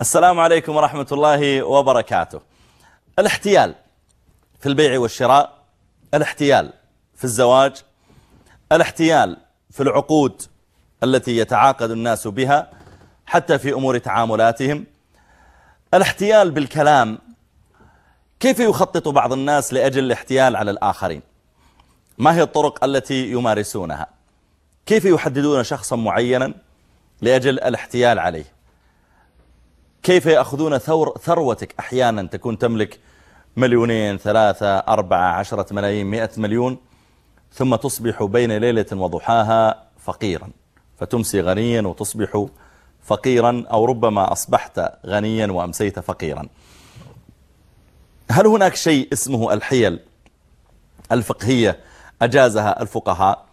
السلام عليكم ورحمة الله وبركاته. الاحتيال في البيع والشراء الاحتيال في الزواج الاحتيال في العقود التي يتعاقد الناس بها حتى في أمور تعاملاتهم الاحتيال بالكلام كيف يخطط بعض الناس لأجل الاحتيال على الآخرين؟ ما هي الطرق التي يمارسونها؟ كيف يحددون شخصا معينا لأجل الاحتيال عليه؟ كيف يأخذون ثور ثروتك؟ أحيانا تكون تملك مليونين ثلاثة أربعة عشرة ملايين مئة مليون ثم تصبح بين ليلة وضحاها فقيرا. فتمسي غنيا وتصبح فقيرا أو ربما أصبحت غنيا وأمسيت فقيرا. هل هناك شيء اسمه الحيل الفقهية؟ أجازها الفقهاء.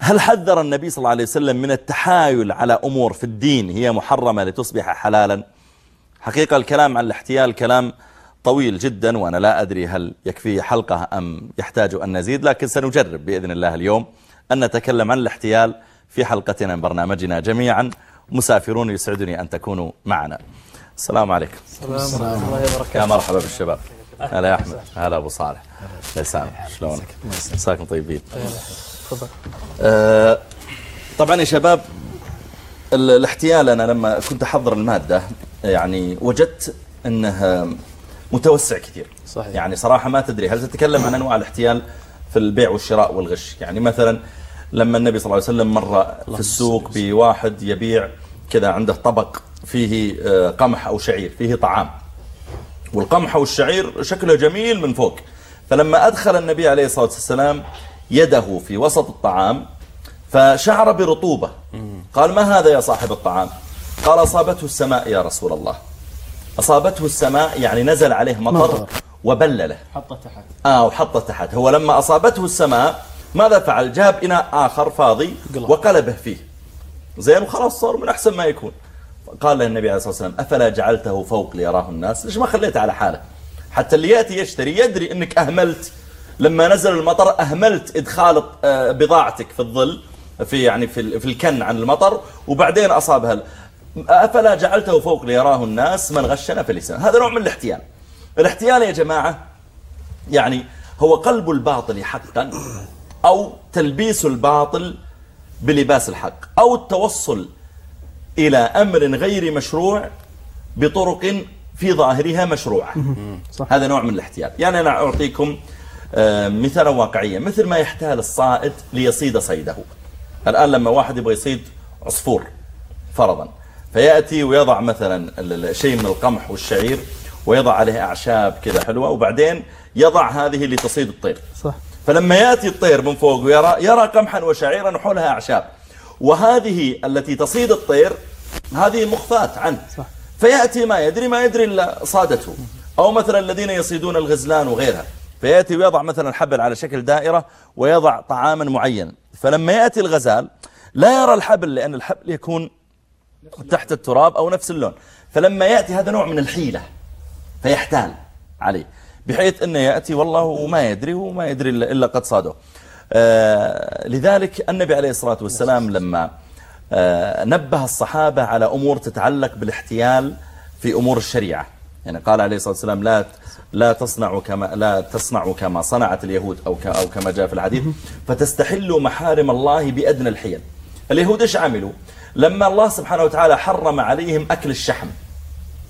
هل حذر النبي صلى الله عليه وسلم من التحايل على أمور في الدين هي محرمة لتصبح حلالا؟ حقيقة الكلام عن الاحتيال كلام طويل جدا وأنا لا أدري هل يكفي حلقة أم يحتاج أن نزيد لكن سنجرب بإذن الله اليوم أن نتكلم عن الاحتيال في حلقتنا من برنامجنا جميعا. مسافرون يسعدني أن تكونوا معنا. السلام عليكم. السلام الله وبركاته يا مرحبا بالشباب. هلا يا أحمد. هلا أبو صالح. لسان شلونك؟ مساكم طيبين. تفضل. آه، طبعا يا شباب ال- الاحتيال أنا لما كنت أحضر المادة يعني وجدت أنه متوسع كثير. صحيح. يعني صراحة ما تدري هل تتكلم عن أنواع الاحتيال في البيع والشراء والغش؟ يعني مثلا لما النبي صلى الله عليه وسلم مر في السوق بواحد يبيع كذا عنده طبق فيه آه، قمح أو شعير فيه طعام. والقمح والشعير شكله جميل من فوق. فلما أدخل النبي عليه الصلاة والسلام يده في وسط الطعام فشعر برطوبة. قال ما هذا يا صاحب الطعام؟ قال أصابته السماء يا رسول الله. أصابته السماء يعني نزل عليه مطر. وبلله حطه تحت. آه وحطه تحت. هو لما أصابته السماء ماذا فعل؟ جاب إناء آخر فاضي قلب. وقلبه فيه. زين وخلاص صار من أحسن ما يكون. قال له النبي عليه الصلاة والسلام أفلا جعلته فوق ليراه الناس؟ ليش ما خليته على حاله؟ حتى اللي يأتي يشتري يدري أنك أهملت لما نزل المطر أهملت إدخال آه، بضاعتك في الظل في يعني في في الكن عن المطر وبعدين أصابها ال- أفلا جعلته فوق ليراه الناس من غشنا فليسان هذا نوع من الاحتيال. الاحتيال يا جماعة يعني هو قلب الباطل حقا أو تلبيس الباطل بلباس الحق أو التوصل إلى أمر غير مشروع بطرق في ظاهرها مشروعة. صح. هذا نوع من الاحتيال. يعني أنا أعطيكم آه، مثالا واقعيا مثل ما يحتال الصائد ليصيد صيده. الآن لما واحد يبغى يصيد عصفور فرضا فيأتي ويضع مثلا شيء من القمح والشعير ويضع عليه أعشاب كذا حلوة وبعدين يضع هذه اللي تصيد الطير. صح. فلما يأتي الطير من فوق ويرى يرى قمحا وشعيرا وحولها أعشاب. وهذه التي تصيد الطير هذه مخفاة عنه. صح. فيأتي ما يدري ما يدري إلا صادته. أو مثلا الذين يصيدون الغزلان وغيرها. فيأتي ويضع مثلا حبل على شكل دائرة ويضع طعاما معين. فلما يأتي الغزال لا يرى الحبل لأن الحبل يكون تحت التراب أو نفس اللون. فلما يأتي هذا نوع من الحيلة فيحتال عليه بحيث أنه يأتي والله وما يدري وما يدري إلا إلا قد صاده. آه لذلك النبي عليه الصلاة والسلام لما آه نبه الصحابة على أمور تتعلق بالاحتيال في أمور الشريعة. يعني قال عليه الصلاة والسلام لا لا تصنعوا كما لا تصنعوا كما صنعت اليهود أو أو كما جاء في الحديث. فتستحلوا محارم الله بأدنى الحيل. اليهود إيش عملوا؟ لما الله سبحانه وتعالى حرم عليهم أكل الشحم.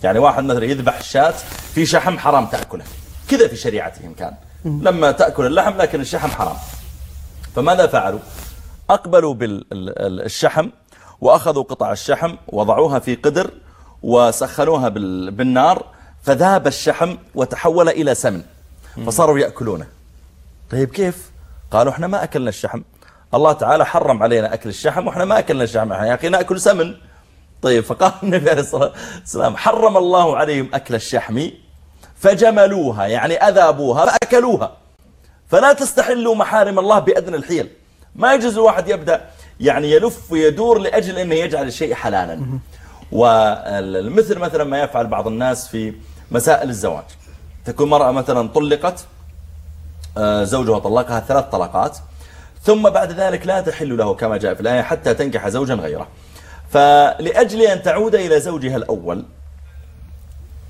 يعني واحد مثلا يذبح الشاة في شحم حرام تأكله. كذا في شريعتهم كان. لما تأكل اللحم لكن الشحم حرام. فماذا فعلوا؟ أقبلوا بالشحم وأخذوا قطع الشحم وضعوها في قدر وسخنوها بال- بالنار فذاب الشحم وتحول إلى سمن فصاروا يأكلونه. طيب كيف؟ قالوا إحنا ما أكلنا الشحم. الله تعالى حرم علينا أكل الشحم وإحنا ما أكلنا الشحم. إحنا يا أخي نأكل سمن. طيب فقال النبي عليه الصلاة والسلام حرم الله عليهم أكل الشحم فجملوها يعني أذابوها فأكلوها. فلا تستحلوا محارم الله بأدنى الحيل. ما يجوز الواحد يبدأ يعني يلف ويدور لأجل أنه يجعل الشيء حلالا. والمثل مثلا ما يفعل بعض الناس في مسائل الزواج. تكون مرأة مثلا طلقت آه، زوجها طلقها ثلاث طلقات ثم بعد ذلك لا تحل له كما جاء في الآية حتى تنكح زوجا غيره. فلأجل أن تعود إلى زوجها الأول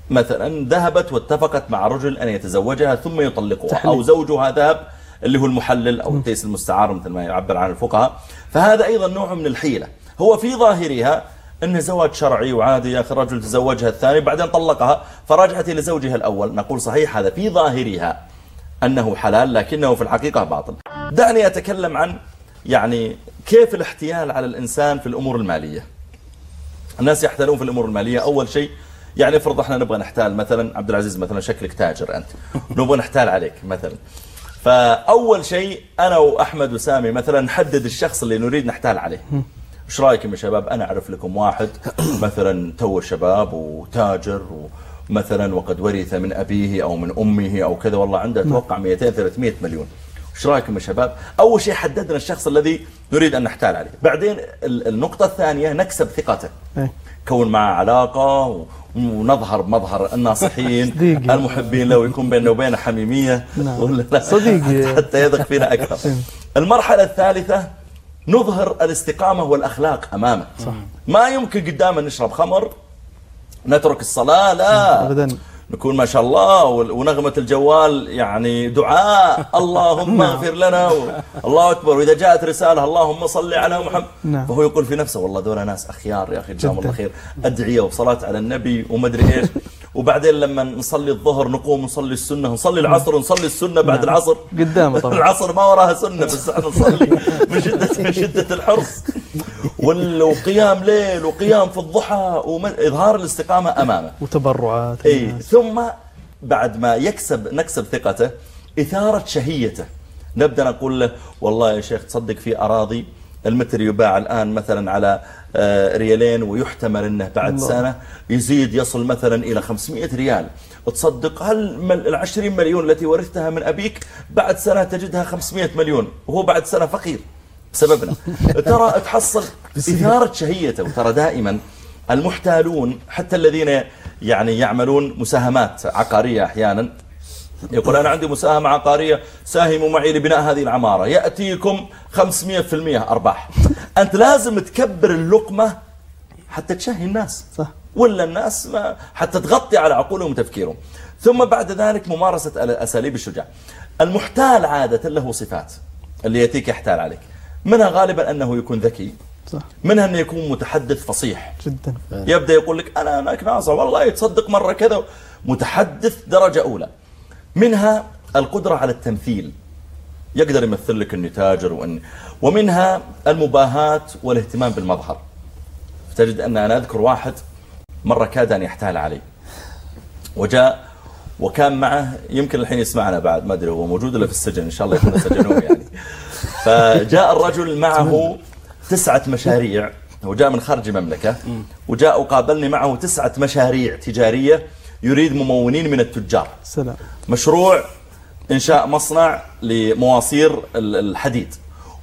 مثلا ذهبت واتفقت مع رجل أن يتزوجها ثم يطلقها تحليل. أو زوجها ذهب اللي هو المحلل أو التيس المستعار مثل ما يعبر عن الفقهاء. فهذا أيضا نوع من الحيلة. هو في ظاهرها أنه زواج شرعي وعادي يا أخي الرجل تزوجها الثاني بعدين طلقها فرجعت إلى زوجها الأول. نقول صحيح هذا في ظاهرها أنه حلال لكنه في الحقيقة باطل. دعني أتكلم عن يعني كيف الاحتيال على الإنسان في الأمور المالية. الناس يحتالون في الأمور المالية. أول شيء يعني افرض إحنا نبغى نحتال مثلا عبد العزيز مثلا شكلك تاجر أنت نبغى نحتال عليك مثلا. فأول شيء أنا وأحمد وسامي مثلا نحدد الشخص اللي نريد نحتال عليه. إيش رأيكم يا شباب أنا أعرف لكم واحد مثلا تو شباب وتاجر ومثلا وقد ورث من أبيه أو من أمه أو كذا والله عنده أتوقع 200 300 مليون إيش رأيكم يا شباب أول شيء حددنا الشخص الذي نريد أن نحتال عليه بعدين ال- النقطة الثانية نكسب ثقته إيه. كون معه علاقة و- ونظهر بمظهر الناصحين. المحبين له ويكون بيننا وبينه حميمية نعم. ولا لا؟ صديقي. حتى يثق فينا أكثر المرحلة الثالثة نظهر الاستقامة والأخلاق امامه صح. ما يمكن قدامه نشرب خمر نترك الصلاة لا أبداً. نكون ما شاء الله ون- ونغمة الجوال يعني دعاء اللهم اغفر لنا. الله أكبر وإذا جاءت رسالة اللهم صل على محمد نعم. فهو يقول في نفسه والله دول ناس أخيار يا أخي جزاهم الله خير أدعية وصلاة على النبي ومدري إيش وبعدين لما نصلي الظهر نقوم نصلي السنة نصلي العصر ونصلي السنة بعد نعم. العصر قدامه طبعا. العصر ما وراها سنة بس إحنا نصلي من شدة من شدة الحرص وقيام ليل وقيام في الضحى وإظهار الاستقامة أمامه وتبرعات إي. ثم بعد ما يكسب نكسب ثقته إثارة شهيته نبدأ نقول له والله يا شيخ تصدق في أراضي المتر يباع الآن مثلا على ريالين ويحتمل أنه بعد. سنة يزيد يصل مثلا إلى 500 ريال. تصدق هل العشرين مليون التي ورثتها من أبيك بعد سنة تجدها 500 مليون؟ وهو بعد سنة فقير بسببنا. ترى تحصل إثارة شهيته وترى دائما المحتالون حتى الذين يعني يعملون مساهمات عقارية أحيانا يقول أنا عندي مساهمة عقارية ساهموا معي لبناء هذه العمارة. يأتيكم 500% أرباح. أنت لازم تكبر اللقمة حتى تشهي الناس. صح. ولا الناس ما حتى تغطي على عقولهم وتفكيرهم. ثم بعد ذلك ممارسة أساليب الشجاع. المحتال عادة له صفات اللي يأتيك يحتال عليك. منها غالبا أنه يكون ذكي. صح. منها أنه يكون متحدث فصيح. جدا. يبدأ يقول لك أنا أنا ناصع والله يتصدق مرة كذا. متحدث درجة أولى. منها القدرة على التمثيل. يقدر يمثل لك أنه تاجر وأن ومنها المباهاة والاهتمام بالمظهر. تجد أن أنا أذكر واحد مرة كاد أن يحتال علي. وجاء وكان معه يمكن الحين يسمعنا بعد ما أدري هو موجود ولا في السجن إن شاء الله يكون سجنوه يعني. فجاء الرجل معه تسعة مشاريع. هو جاء من خارج المملكة. وجاء وقابلني معه تسعة مشاريع تجارية يريد ممونين من التجار. سلام. مشروع إنشاء مصنع لمواصير ال- الحديد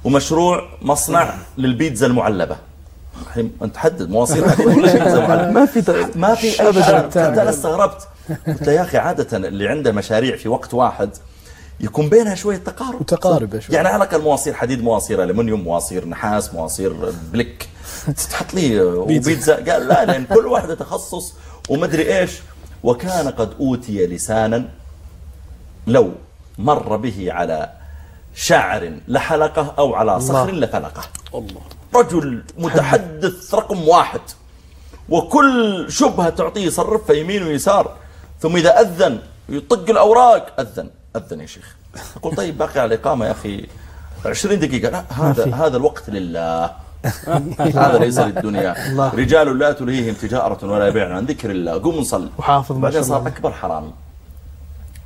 ومشروع مصنع للبيتزا المعلبة. أنت حدد مواصير حديد ولا بيتزا معلبة ما في ما في حتى أنا استغربت. قلت يا أخي عادة اللي عنده مشاريع في وقت واحد يكون بينها شوية تقارب. متقاربة شوي. يعني على الأقل مواصير حديد مواصير ألمنيوم مواصير نحاس مواصير بلك تحط لي وبيتزا. قال لا لأن كل واحدة تخصص ومدري إيش. وكان قد أوتي لسانا لو مر به على شعر لحلقة أو على صخر لفلقة. الله. رجل متحدث رقم واحد وكل شبهة تعطيه يصرفها يمين ويسار ثم إذا أذن يطق الأوراق. أذن أذن يا شيخ. أقول طيب باقي على الإقامة يا أخي 20 دقيقة. لا هذا. هذا الوقت لله. هذا ليس للدنيا. رجال لا تلهيهم تجارة ولا بيع عن ذكر الله. قوم نصلي وحافظ ما بعدين صار. أكبر حرامي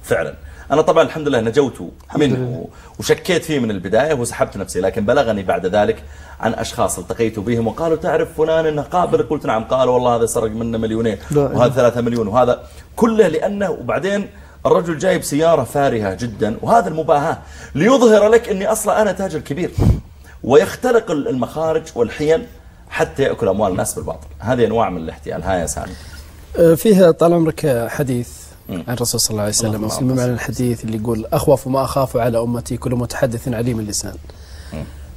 فعلا. أنا طبعا الحمد لله نجوت منه. وشكيت فيه من البداية وسحبت نفسي لكن بلغني بعد ذلك عن أشخاص التقيت بهم وقالوا تعرف فلان إنه قابل قلت نعم قال والله هذا سرق منا مليونين. وهذا ثلاثة مليون وهذا كله لأنه وبعدين الرجل جايب سيارة فارهة جدا وهذا المباهاة ليظهر لك أني أصلا أنا تاجر كبير ويخترق المخارج والحيل حتى يأكل أموال الناس بالباطل هذه أنواع من الاحتيال ها يا سامي آه، فيها طال عمرك حديث. عن الرسول صلى الله عليه وسلم. صل على الحديث اللي يقول أخوف ما أخاف على أمتي كل متحدث عليم اللسان.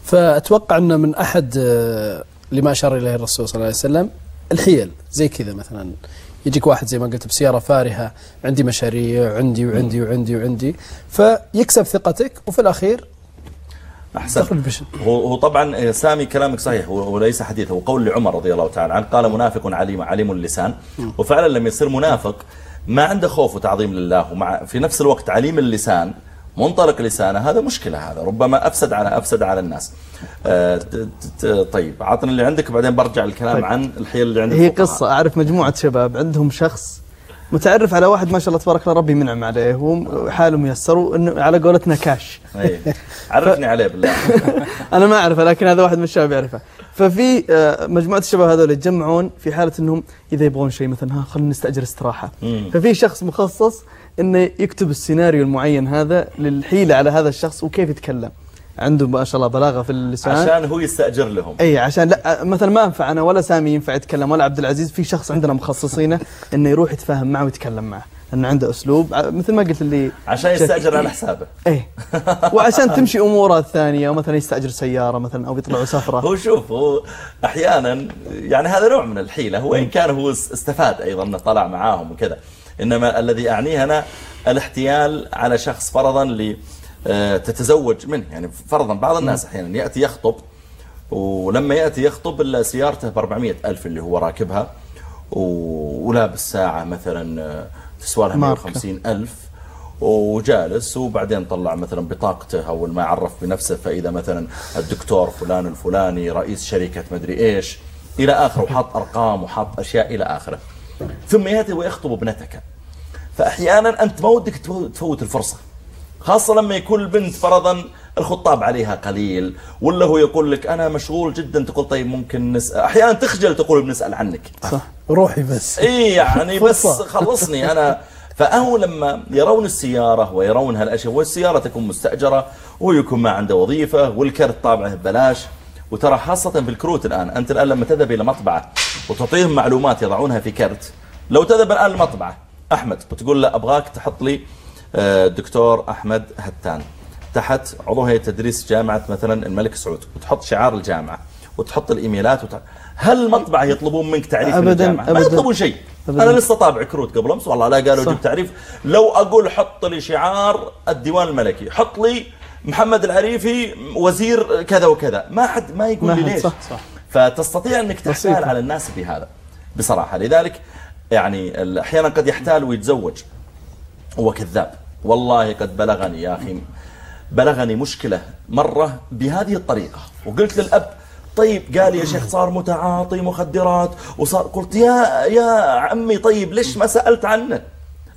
فأتوقع أن من أحد آه، لما أشار إليه الرسول صلى الله عليه وسلم الحيل زي كذا مثلا. يجيك واحد زي ما قلت بسيارة فارهة عندي مشاريع عندي وعندي وعندي وعندي فيكسب ثقتك وفي الأخير أحسن. هو طبعا سامي كلامك صحيح هو- وليس حديث هو قول لعمر رضي الله تعالى عنه قال منافق عليم عليم اللسان. وفعلا لما يصير منافق ما عنده خوف وتعظيم لله ومع في نفس الوقت عليم اللسان منطلق لسانه هذا مشكلة هذا ربما أفسد على أفسد على الناس آه، طيب عطني اللي عندك بعدين برجع الكلام طيب. عن الحيل اللي عند هي. قصة أعرف مجموعة شباب عندهم شخص متعرف على واحد ما شاء الله تبارك الله ربي منعم عليه وحاله ميسر وإنه على قولتنا كاش أي. عرفني عليه بالله أنا ما أعرفه لكن هذا واحد من الشباب يعرفه ففي آه، مجموعة الشباب هذول يتجمعون في حالة إنهم إذا يبغون شيء مثلا ها خلينا نستأجر استراحة. ففي شخص مخصص إنه يكتب السيناريو المعين هذا للحيلة على هذا الشخص وكيف يتكلم. عنده ما شاء الله بلاغة في اللسان. عشان هو يستأجر لهم. إي عشان لا مثلا ما انفع أنا ولا سامي ينفع يتكلم ولا عبد العزيز في شخص عندنا مخصصينه إنه يروح يتفاهم معه ويتكلم معه. لأنه عنده أسلوب. مثل ما قلت اللي عشان يستأجر على حسابه. إيه. وعشان تمشي أموره الثانية مثلا يستأجر سيارة مثلا أو يطلعوا سفرة. هو شوف هو أحيانا يعني هذا نوع من الحيلة. هو إن كان هو استفاد أيضا انه طلع معاهم وكذا. إنما الذي أعنيه أنا الاحتيال على شخص فرضا ل آه، تتزوج منه. يعني فرضا بعض الناس أحيانا يأتي يخطب ولما يأتي يخطب إلا سيارته ب 400 ألف اللي هو راكبها ولابس ساعة مثلا آه، تسوى لها ماركة. 150 ألف وجالس وبعدين طلع مثلا بطاقته أول ما عرف بنفسه فإذا مثلا الدكتور فلان الفلاني رئيس شركة مدري إيش إلى آخره وحط أرقام وحط أشياء إلى آخره. ثم يأتي ويخطب ابنتك. فاحيانا أنت ما ودك تفو- تفوت الفرصة خاصة لما يكون البنت فرضا الخطاب عليها قليل ولا هو يقول لك أنا مشغول جدا تقول طيب ممكن نسأل. أحيانا تخجل تقول بنسأل عنك. صح. روحي بس. إي يعني بس. خلصني أنا. فهو لما يرون السيارة ويرون هالأشياء والسيارة تكون مستأجرة ويكون ما عنده وظيفة والكرت طابعه ببلاش. وترى خاصة في الكروت الآن أنت الآن لما تذهب إلى مطبعة وتعطيهم معلومات يضعونها في كرت لو تذهب الآن المطبعة أحمد وتقول له أبغاك تحط لي آه، دكتور أحمد هتان. تحت عضو هيئة تدريس جامعة مثلا الملك سعود وتحط شعار الجامعة وتحط الإيميلات وت... هل المطبعة يطلبون منك تعريف من أبداً- الجامعة؟ ما أبداً. يطلبون شيء أبداً. أنا لسه طابع كروت قبل أمس والله لا قالوا. جيب تعريف لو أقول حط لي شعار الديوان الملكي حط لي محمد العريفي وزير كذا وكذا ما حد ما يقول ما لي ليش صح، صح. فتستطيع أنك تحتال. على الناس بهذا بصراحة لذلك يعني أحيانا قد يحتال ويتزوج هو كذاب والله قد بلغني يا أخي بلغني مشكلة مرة بهذه الطريقة. وقلت للأب طيب قال يا شيخ صار متعاطي مخدرات وصار قلت يا يا عمي طيب ليش ما سألت عنه؟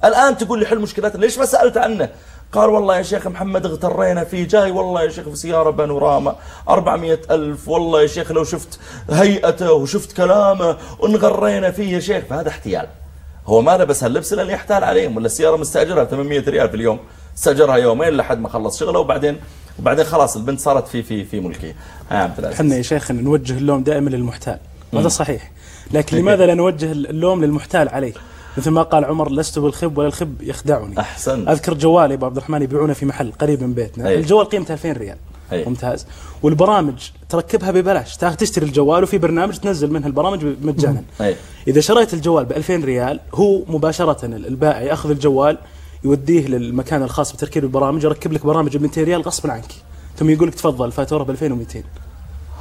الآن تقول لي حل مشكلتنا ليش ما سألت عنه؟ قال والله يا شيخ محمد اغترينا فيه جاي والله يا شيخ في سيارة بانوراما 400 ألف والله يا شيخ لو شفت هيئته وشفت كلامه وانغرينا فيه يا شيخ. فهذا احتيال. هو ما لبس هاللبس لأن يحتال عليهم ولا السيارة مستأجرها ب 800 ريال في اليوم استاجرها يومين لحد ما خلص شغله وبعدين وبعدين خلاص البنت صارت في في في عبد العزيز. إحنا يا شيخ نوجه اللوم دائما للمحتال. وهذا صحيح. لكن لماذا لا نوجه اللوم للمحتال عليه؟ مثل ما قال عمر لست بالخب ولا الخب يخدعني. احسن أذكر جوال يا أبو عبد الرحمن يبيعونه في محل قريب من بيتنا. أي. الجوال قيمته 2000 ريال. أي. ممتاز. والبرامج تركبها ببلاش. تاخذ تشتري الجوال وفي برنامج تنزل منه البرامج مجانا. إذا شريت الجوال ب 2000 ريال هو مباشرة البائع يأخذ الجوال يوديه للمكان الخاص بتركيب البرامج يركب لك برامج ب 200 ريال غصبا عنك. ثم يقول لك تفضل الفاتوره ب 2200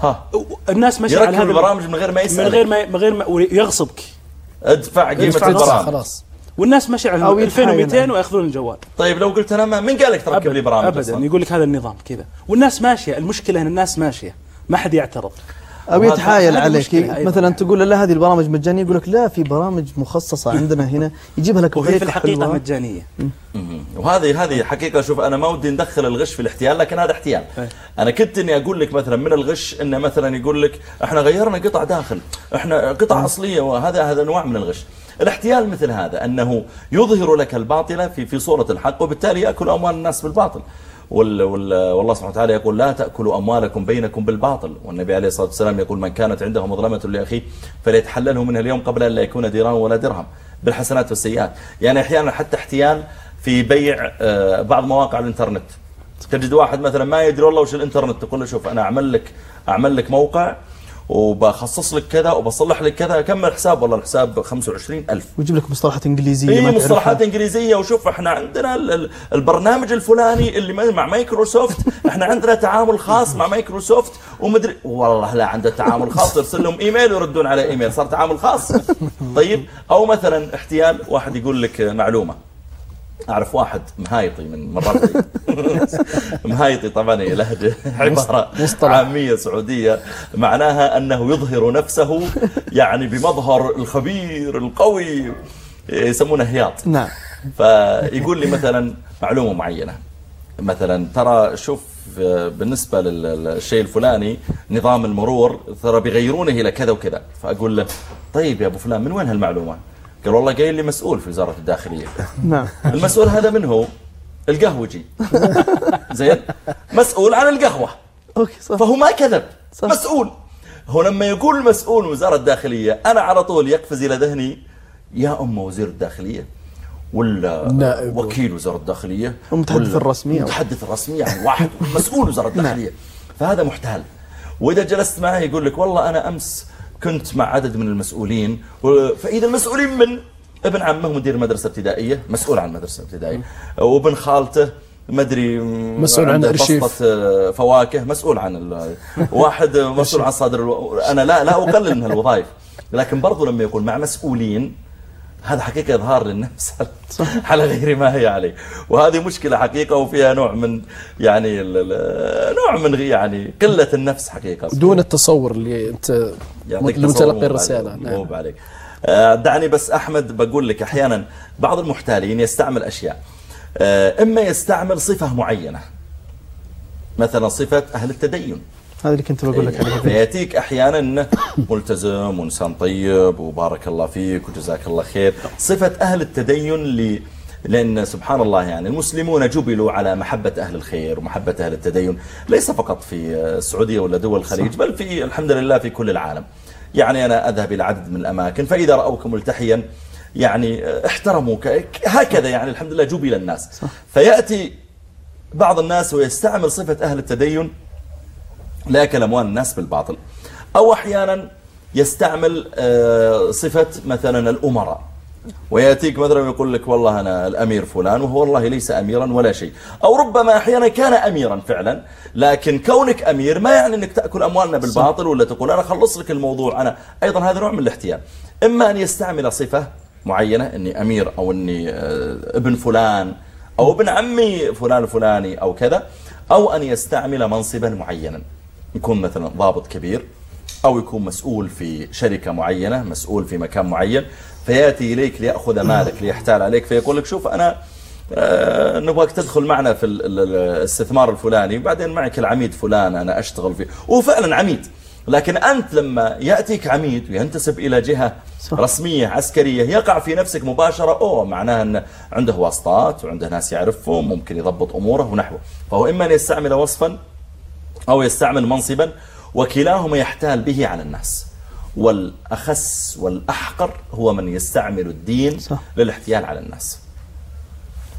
ها. الناس ماشيه على يركب هذا. البرامج من غير ما من يسألك غير ما من غير ما ويغصبك. ادفع قيمة البرامج. خلاص. والناس ماشيه على أو يتحايل 2200 عليه. ويأخذون الجوال. طيب لو قلت أنا ما من قال لك تركب لي برامج ابدا. أصلاً؟ يقول لك هذا النظام كذا. والناس ماشية. المشكلة إن الناس ماشية. ما حد يعترض. أو يتحايل عليك. مثلا تقول له لا هذه البرامج مجانية يقول لك لا في برامج مخصصة عندنا هنا. يجيبها لك وهي في الحقيقة حلوة. مجانية. وهذه هذه حقيقة شوف أنا ما ودي ندخل الغش في الاحتيال لكن هذا احتيال. أنا كنت إني أقول لك مثلا من الغش إنه مثلا يقول لك إحنا غيرنا قطع داخل. إحنا قطع أصلية وهذا هذا انواع من الغش. الاحتيال مثل هذا أنه يظهر لك الباطل في في صورة الحق وبالتالي يأكل أموال الناس بالباطل. وال وال والله سبحانه وتعالى يقول لا تأكلوا أموالكم بينكم بالباطل. والنبي عليه الصلاة والسلام يقول من كانت عنده مظلمة لأخيه فليتحلله منها اليوم قبل أن لا يكون دينار ولا درهم بالحسنات والسيئات. يعني أحيانا حتى احتيال في بيع آه، بعض مواقع الإنترنت. تجد واحد مثلا ما يدري والله وش الإنترنت تقول له شوف أنا أعمل لك أعمل لك موقع وبخصص لك كذا وبصلح لك كذا كم الحساب والله الحساب 25 ألف. ويجيب لك مصطلحات إنجليزية اي. مصطلحات إنجليزية. وشوف إحنا عندنا ال- ال- البرنامج الفلاني اللي مع مايكروسوفت. إحنا عندنا تعامل خاص مع مايكروسوفت. ومدري والله لا عنده تعامل خاص. يرسل لهم إيميل ويردون عليه إيميل. صار تعامل خاص. طيب أو مثلا احتيال واحد يقول لك معلومة. أعرف واحد مهايطي من مرات مهايطي طبعا هي لهجة عبارة مصطلح. عامية سعودية. معناها أنه يظهر نفسه يعني بمظهر الخبير القوي يسمونه هياط. نعم. فيقول لي مثلا معلومة معينة. مثلا ترى شوف بالنسبة لل- للشيء الفلاني نظام المرور ترى بيغيرونه إلى كذا وكذا. فأقول له طيب يا أبو فلان من وين هالمعلومة؟ قال والله قايل لي مسؤول في وزارة الداخلية. نعم. المسؤول هذا من هو؟ القهوجي. زين. مسؤول عن القهوة. أوكي صح. فهو ما كذب. صح. مسؤول. هو لما يقول المسؤول وزارة الداخلية أنا على طول يقفز إلى ذهني يا أم وزير الداخلية ولا نائب. وكيل وزارة الداخلية المتحدث الرسمي المتحدث الرسمي يعني واحد مسؤول وزارة الداخلية. فهذا محتال. وإذا جلست معه يقول لك والله أنا أمس كنت مع عدد من المسؤولين فإذا المسؤولين من؟ ابن عمه مدير مدرسة ابتدائية مسؤول عن مدرسة ابتدائية. وابن خالته مدري مسؤول عن. بسطة آه، فواكه مسؤول عن ال- واحد مسؤول عن صادر ألو... أنا لا لا أقلل من الوظائف لكن برضو لما يكون مع مسؤولين هذا حقيقة إظهار للنفس. على غير ما هي عليه. وهذه مشكلة حقيقة وفيها نوع من يعني نوع من يعني قلة النفس حقيقة. دون التصور اللي مو الرسالة. بعليك- نعم. مو عليك آه، دعني بس أحمد بقول لك أحيانا بعض المحتالين يستعمل أشياء. آه، إما يستعمل صفة معينة. مثلا صفة أهل التدين. هذا اللي كنت بقول لك عليه. فياتيك أحيانا إنه ملتزم وإنسان طيب وبارك الله فيك وجزاك الله خير. صفة أهل التدين ل لأن سبحان الله يعني المسلمون جبلوا على محبة أهل الخير ومحبة أهل التدين. ليس فقط في السعودية ولا دول الخليج بل في الحمد لله في كل العالم. يعني أنا أذهب إلى عدد من الأماكن فإذا رأوك ملتحيا يعني احترموك هكذا يعني الحمد لله جبل الناس. فيأتي بعض الناس ويستعمل صفة أهل التدين لأكل أموال الناس بالباطل. أو أحيانا يستعمل آه، صفة مثلا الأمراء. ويأتيك مثلا يقول لك والله أنا الأمير فلان وهو والله ليس أميرا ولا شيء. أو ربما أحيانا كان أميرا فعلا لكن كونك أمير ما يعني أنك تأكل أموالنا بالباطل ولا تقول أنا خلص لك الموضوع. أنا أيضا هذا نوع من الاحتيال. إما أن يستعمل صفة معينة أني أمير أو أني آه، ابن فلان أو ابن عمي فلان الفلاني أو كذا أو أن يستعمل منصبا معينا. يكون مثلا ضابط كبير أو يكون مسؤول في شركة معينة مسؤول في مكان معين فيأتي إليك ليأخذ مالك ليحتال عليك فيقول لك شوف أنا آه، نبغاك تدخل معنا في ال- ال- الاستثمار الفلاني وبعدين معك العميد فلان أنا أشتغل فيه وهو فعلا عميد لكن أنت لما يأتيك عميد وينتسب إلى جهة صح. رسمية عسكرية يقع في نفسك مباشرة أوه معناها أنه عنده واسطات وعنده ناس يعرفهم ممكن يضبط أموره ونحوه فهو إما أن يستعمل وصفا أو يستعمل منصبا وكلاهما يحتال به على الناس. والأخس والأحقر هو من يستعمل الدين صح. للاحتيال على الناس.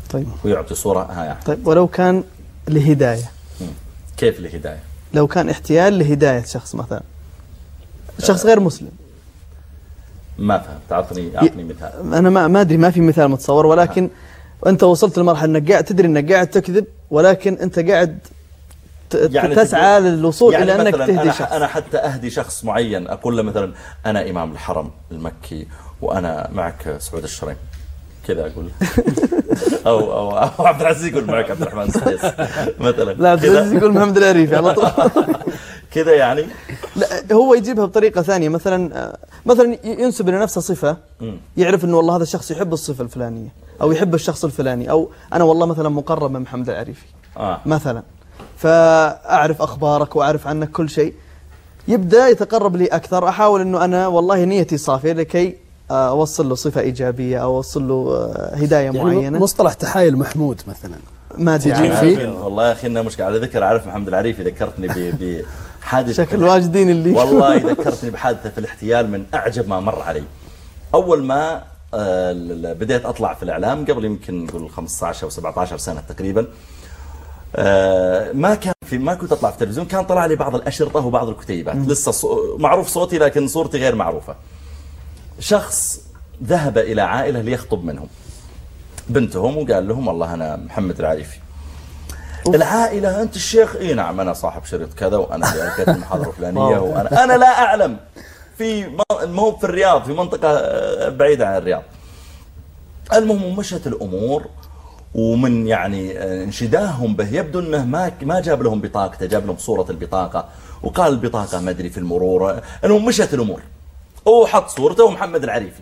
طيب. ويعطي صورة. ها يعني طيب ولو كان لهداية. كيف الهداية لو كان احتيال لهداية شخص مثلا. شخص غير مسلم. ما فهمت. أعطني أعطني مثال. أنا ما ما أدري ما في مثال متصور ولكن أنت وصلت لمرحلة إنك قاعد تدري إنك قاعد تكذب ولكن أنت قاعد يعني تسعى للوصول يعني إلى انك تهدي أنا, شخص. أنا حتى أهدي شخص معين أقول له مثلا أنا إمام الحرم المكي وأنا معك سعود الشريم كذا أقول. أو, أو, أو عبد العزيز يقول معك عبد الرحمن السديس مثلا. لا عبد العزيز يقول محمد العريفي على طول. كذا يعني. لا هو يجيبها بطريقة ثانية مثلا مثلا ينسب لنفسه صفة. يعرف إنه والله هذا الشخص يحب الصفة الفلانية أو يحب الشخص الفلاني أو أنا والله مثلا مقرب من محمد العريفي آه. مثلا. فأعرف أخبارك وأعرف عنك كل شيء. يبدأ يتقرب لي أكثر. أحاول إنه أنا والله نيتي صافية لكي أوصل له صفة إيجابية أو أوصل له آه، هداية يعني معينة. مصطلح تحايل محمود مثلا. ما أدري. تجي. فيه؟ عارف- والله يا أخي انها مشكلة. على ذكر عارف محمد العريفي ذكرتني ب- بحادث شكل الواجدين اللي. والله ذكرتني بحادثة في الاحتيال من أعجب ما مر علي. أول ما آه، بديت أطلع في الإعلام قبل يمكن نقول 15 أو 17 سنة تقريبا ما كان في في ما كنت أطلع في التلفزيون كان طلع لي بعض الأشرطة وبعض الكتيبات. لسه معروف صوتي لكن صورتي غير معروفة. شخص ذهب إلى عائلة ليخطب منهم. بنتهم وقال لهم والله أنا محمد العريفي العائلة أنت الشيخ؟ إي نعم أنا صاحب شريط كذا وأنا اللي القيت المحاضره الفلانية وأنا أنا لا أعلم. في م- ما هو في الرياض في منطقة آه، بعيدة عن الرياض. المهم مشت الأمور. ومن يعني آه، انشداهم به يبدو إنه ما ما جاب لهم بطاقته جاب لهم صورة البطاقة. وقال البطاقة ما أدري في المرور المهم مشت الأمور. وحط صورته ومحمد العريفي.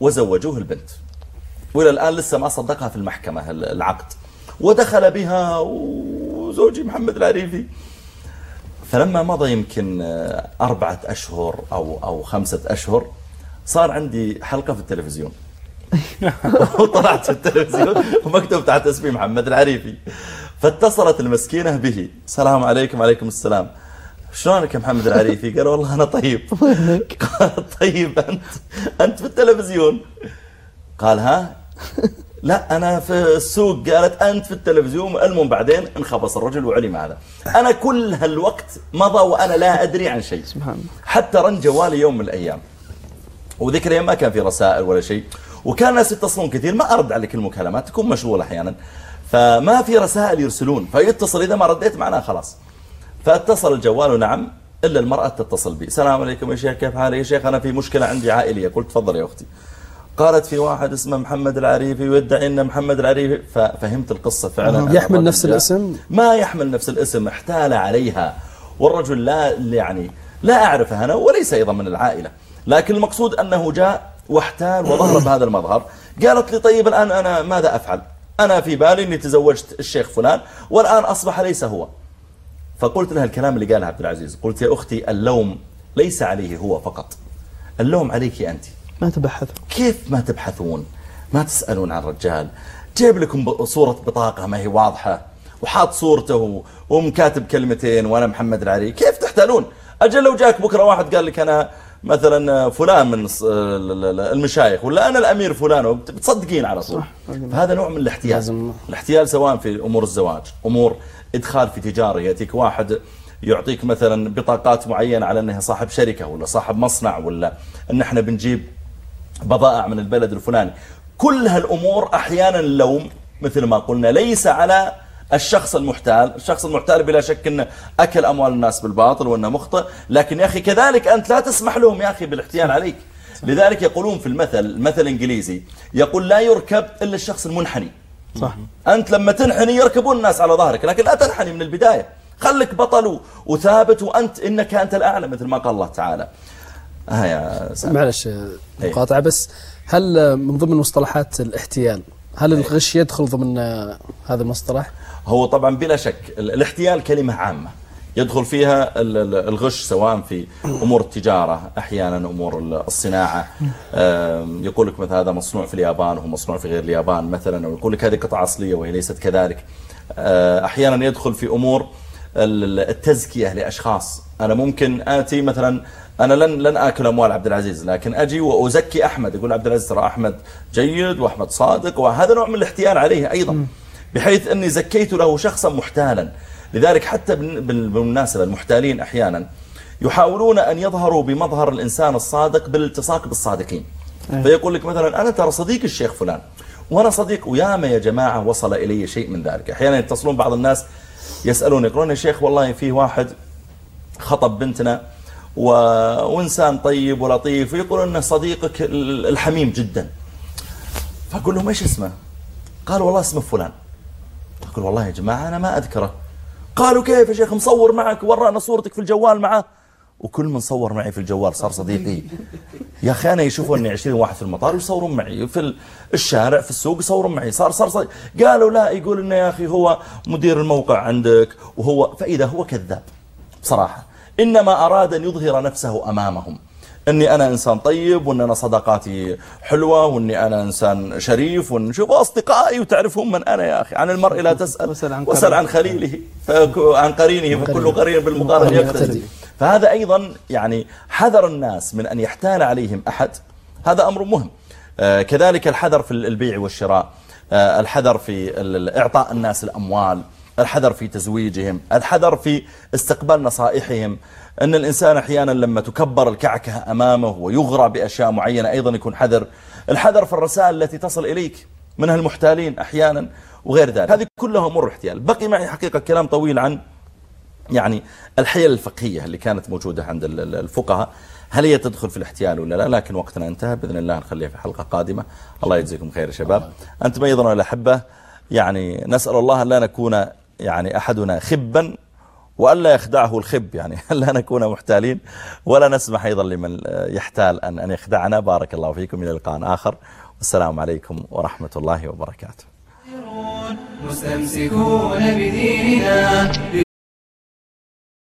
وزوجوه البنت. وإلى الآن لسه ما صدقها في المحكمة العقد. ودخل بها وزوجي محمد العريفي. فلما مضى يمكن آه، أربعة أشهر أو أو خمسة أشهر صار عندي حلقة في التلفزيون. وطلعت في التلفزيون ومكتوب تحت اسمي محمد العريفي. فاتصلت المسكينة به. السلام عليكم وعليكم السلام. شلونك يا محمد العريفي؟ قال والله أنا طيب. قال طيب أنت أنت في التلفزيون. قال ها؟ لا أنا في السوق. قالت أنت في التلفزيون المهم بعدين انخبص الرجل وعلم هذا. أنا كل هالوقت مضى وأنا لا أدري عن شيء. سبحان الله. حتى رن جوالي يوم من الأيام. وذيك الأيام ما كان في رسائل ولا شيء. وكان الناس يتصلون كثير ما أرد على كل المكالمات تكون مشغول أحيانا. فما في رسائل يرسلون فيتصل إذا ما رديت معناه خلاص. فاتصل الجوال ونعم إلا المرأة تتصل بي. السلام عليكم يا شيخ كيف حالك يا شيخ؟ أنا في مشكلة عندي عائلية. قلت تفضل يا أختي. قالت في واحد اسمه محمد العريفي ويدعي ان محمد العريفي. ففهمت القصة فعلا. أن يحمل نفس الاسم؟ ما يحمل نفس الاسم احتال عليها. والرجل لا يعني لا اعرفه أنا وليس أيضا من العائلة. لكن المقصود أنه جاء واحتال وظهر بهذا المظهر. قالت لي طيب الآن أنا ماذا أفعل؟ أنا في بالي إني تزوجت الشيخ فلان والآن أصبح ليس هو. فقلت لها الكلام اللي قاله عبد العزيز. قلت يا أختي اللوم ليس عليه هو فقط. اللوم عليك أنت. ما تبحثوا كيف ما تبحثون؟ ما تسألون عن رجال جايب لكم صورة بطاقة ما هي واضحة وحاط صورته ومكاتب كلمتين وأنا محمد العري. كيف تحتالون؟ أجل لو جاك بكرة واحد قال لك أنا مثلا فلان من المشايخ ولا أنا الأمير فلان بتصدقين على طول. فهذا نوع من الاحتيال. الاحتيال سواء في أمور الزواج أمور إدخال في تجارة يأتيك واحد يعطيك مثلا بطاقات معينة على أنه صاحب شركة ولا صاحب مصنع ولا أن إحنا بنجيب بضائع من البلد الفلاني. كل هالأمور أحيانا اللوم مثل ما قلنا ليس على الشخص المحتال الشخص المحتال بلا شك أنه أكل أموال الناس بالباطل وأنه مخطئ لكن يا أخي كذلك أنت لا تسمح لهم يا أخي بالاحتيال عليك. لذلك يقولون في المثل المثل الإنجليزي يقول لا يركب إلا الشخص المنحني. صح. أنت لما تنحني يركبون الناس على ظهرك لكن لا تنحني من البداية. خلك بطل وثابت وأنت إنك أنت الأعلى مثل ما قال الله تعالى. ها يا معلش مقاطعة بس هل من ضمن مصطلحات الاحتيال هل الغش يدخل ضمن هذا المصطلح؟ هو طبعا بلا شك ال- الاحتيال كلمة عامة. يدخل فيها ال- ال- الغش سواء في أمور التجارة أحيانا أمور ال- الصناعة. يقول لك مثلا هذا مصنوع في اليابان وهو مصنوع في غير اليابان مثلا أو يقول لك هذه قطعة أصلية وهي ليست كذلك. آه، أحيانا يدخل في أمور ال- ال- التزكية لأشخاص. أنا ممكن آتي مثلا أنا لن لن آكل أموال عبد العزيز لكن أجي وأزكي أحمد. يقول عبد العزيز ترى أحمد جيد وأحمد صادق وهذا نوع من الاحتيال عليه أيضا. بحيث أني زكيت له شخصا محتالا. لذلك حتى بال- بال- بالمناسبة المحتالين أحيانا يحاولون أن يظهروا بمظهر الإنسان الصادق بالالتصاق بالصادقين. فيقول لك مثلا أنا ترى صديق الشيخ فلان وأنا صديق وياما يا جماعة وصل إلي شيء من ذلك. أحيانا يتصلون بعض الناس يسألون يقولون يا شيخ والله في واحد خطب بنتنا و... وإنسان طيب ولطيف ويقول أنه صديقك ال- الحميم جدا. فأقول لهم إيش اسمه؟ قال والله اسمه فلان. أقول والله يا جماعة أنا ما أذكره. قالوا كيف يا شيخ؟ مصور معك ورانا صورتك في الجوال معه وكل من صور معي في الجوال صار صديقي. يا أخي أنا يشوفوني 20 واحد في المطار يصورون معي. في ال- الشارع في السوق يصورون معي. صار صار صديق. قالوا لا يقول إنه يا أخي هو مدير الموقع عندك وهو فإذا هو كذاب بصراحة. إنما أراد أن يظهر نفسه أمامهم. إني أنا إنسان طيب وإن أنا صداقاتي حلوة وإني أنا إنسان شريف وإن شوفوا أصدقائي وتعرفون من أنا يا أخي. عن المرء لا تسأل. واسال قرينه. عن خليله. عن قرينه فكل قرين بالمقارن يقتدي. فهذا أيضا يعني حذر الناس من أن يحتال عليهم أحد. هذا أمر مهم. آه، كذلك الحذر في البيع والشراء. آه، الحذر في إعطاء الناس الأموال. الحذر في تزويجهم الحذر في استقبال نصائحهم. أن الإنسان أحيانا لما تكبر الكعكة أمامه ويغرى بأشياء معينة أيضا يكون حذر. الحذر في الرسائل التي تصل إليك منها المحتالين أحيانا وغير ذلك. هذه كلها أمور احتيال. بقي معي حقيقة كلام طويل عن يعني الحيل الفقهية اللي كانت موجودة عند الفقهاء. هل هي تدخل في الاحتيال ولا لا؟ لكن وقتنا انتهى. بإذن الله نخليها في حلقة قادمة. الله يجزيكم خير يا شباب. أنتم أيضا الأحبة يعني نسأل الله أن لا نكون يعني أحدنا خبا وألا يخدعه الخب يعني لا نكون محتالين ولا نسمح أيضا لمن يحتال أن أن يخدعنا. بارك الله فيكم إلى لقاء آخر. والسلام عليكم ورحمة الله وبركاته. مستمسكون بديننا